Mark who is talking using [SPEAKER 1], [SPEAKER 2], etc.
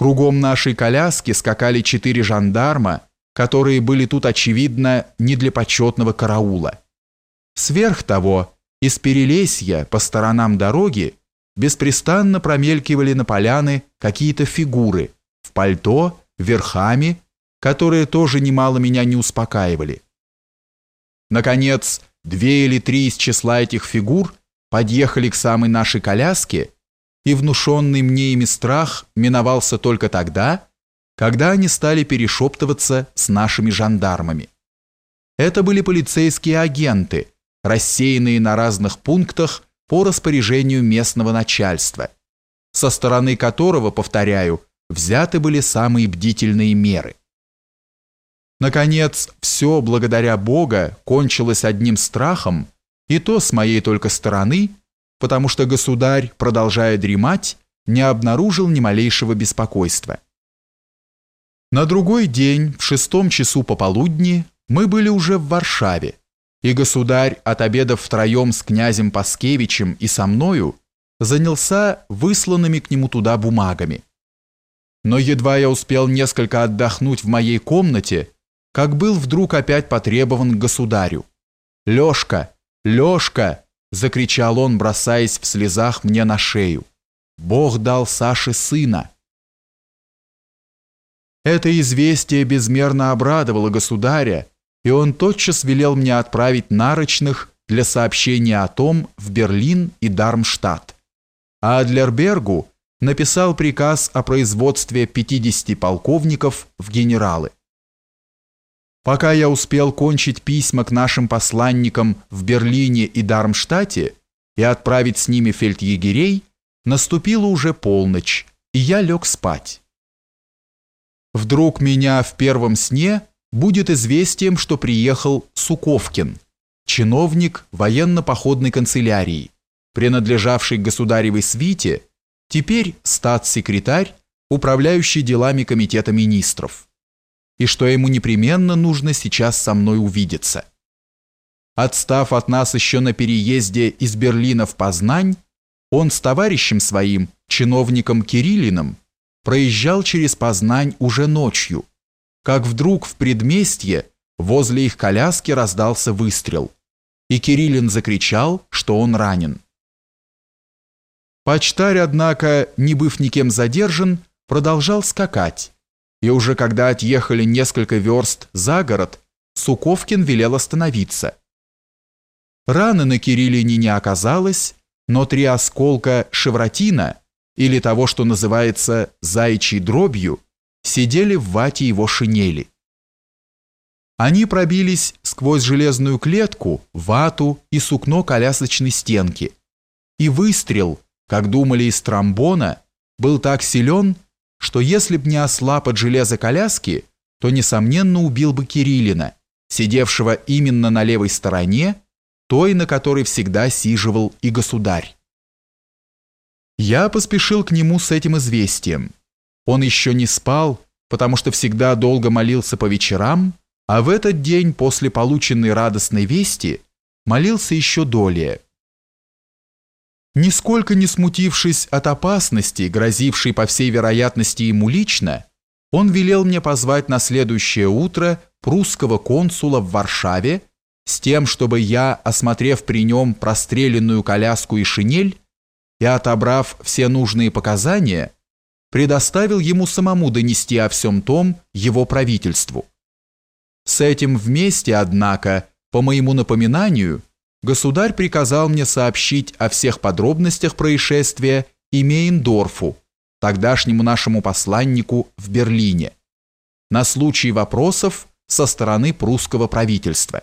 [SPEAKER 1] Кругом нашей коляски скакали четыре жандарма, которые были тут, очевидно, не для почетного караула. Сверх того, из Перелесья по сторонам дороги беспрестанно промелькивали на поляны какие-то фигуры в пальто, верхами, которые тоже немало меня не успокаивали. Наконец, две или три из числа этих фигур подъехали к самой нашей коляске, и внушенный мне ими страх миновался только тогда, когда они стали перешептываться с нашими жандармами. Это были полицейские агенты, рассеянные на разных пунктах по распоряжению местного начальства, со стороны которого, повторяю, взяты были самые бдительные меры. Наконец, все благодаря Бога кончилось одним страхом, и то с моей только стороны, потому что государь, продолжая дремать, не обнаружил ни малейшего беспокойства. На другой день, в шестом часу пополудни, мы были уже в Варшаве, и государь, отобедав втроем с князем Паскевичем и со мною, занялся высланными к нему туда бумагами. Но едва я успел несколько отдохнуть в моей комнате, как был вдруг опять потребован к государю. «Лешка! Лешка!» — закричал он, бросаясь в слезах мне на шею. «Бог дал Саше сына!» Это известие безмерно обрадовало государя, и он тотчас велел мне отправить нарочных для сообщения о том в Берлин и Дармштадт. А Адлербергу написал приказ о производстве 50 полковников в генералы. Пока я успел кончить письма к нашим посланникам в Берлине и Дармштадте и отправить с ними фельдъегерей, наступила уже полночь, и я лег спать. Вдруг меня в первом сне будет известием, что приехал Суковкин, чиновник военно-походной канцелярии, принадлежавший государевой свите, теперь статс-секретарь, управляющий делами комитета министров и что ему непременно нужно сейчас со мной увидеться. Отстав от нас еще на переезде из Берлина в Познань, он с товарищем своим, чиновником Кириллиным, проезжал через Познань уже ночью, как вдруг в предместье возле их коляски раздался выстрел, и Кириллин закричал, что он ранен. Почтарь, однако, не быв никем задержан, продолжал скакать, и уже когда отъехали несколько верст за город, Суковкин велел остановиться. Раны на Кириллине не оказалось, но три осколка шевротина, или того, что называется «заячьей дробью», сидели в вате его шинели. Они пробились сквозь железную клетку, вату и сукно колясочной стенки. И выстрел, как думали из тромбона, был так силен, что если б не ослаб от железа коляски, то, несомненно, убил бы Кириллина, сидевшего именно на левой стороне, той, на которой всегда сиживал и государь. Я поспешил к нему с этим известием. Он еще не спал, потому что всегда долго молился по вечерам, а в этот день после полученной радостной вести молился еще долее. Нисколько не смутившись от опасности, грозившей по всей вероятности ему лично, он велел мне позвать на следующее утро прусского консула в Варшаве с тем, чтобы я, осмотрев при нем простреленную коляску и шинель и отобрав все нужные показания, предоставил ему самому донести о всем том его правительству. С этим вместе, однако, по моему напоминанию, государь приказал мне сообщить о всех подробностях происшествия и Мейндорфу, тогдашнему нашему посланнику в Берлине, на случай вопросов со стороны прусского правительства.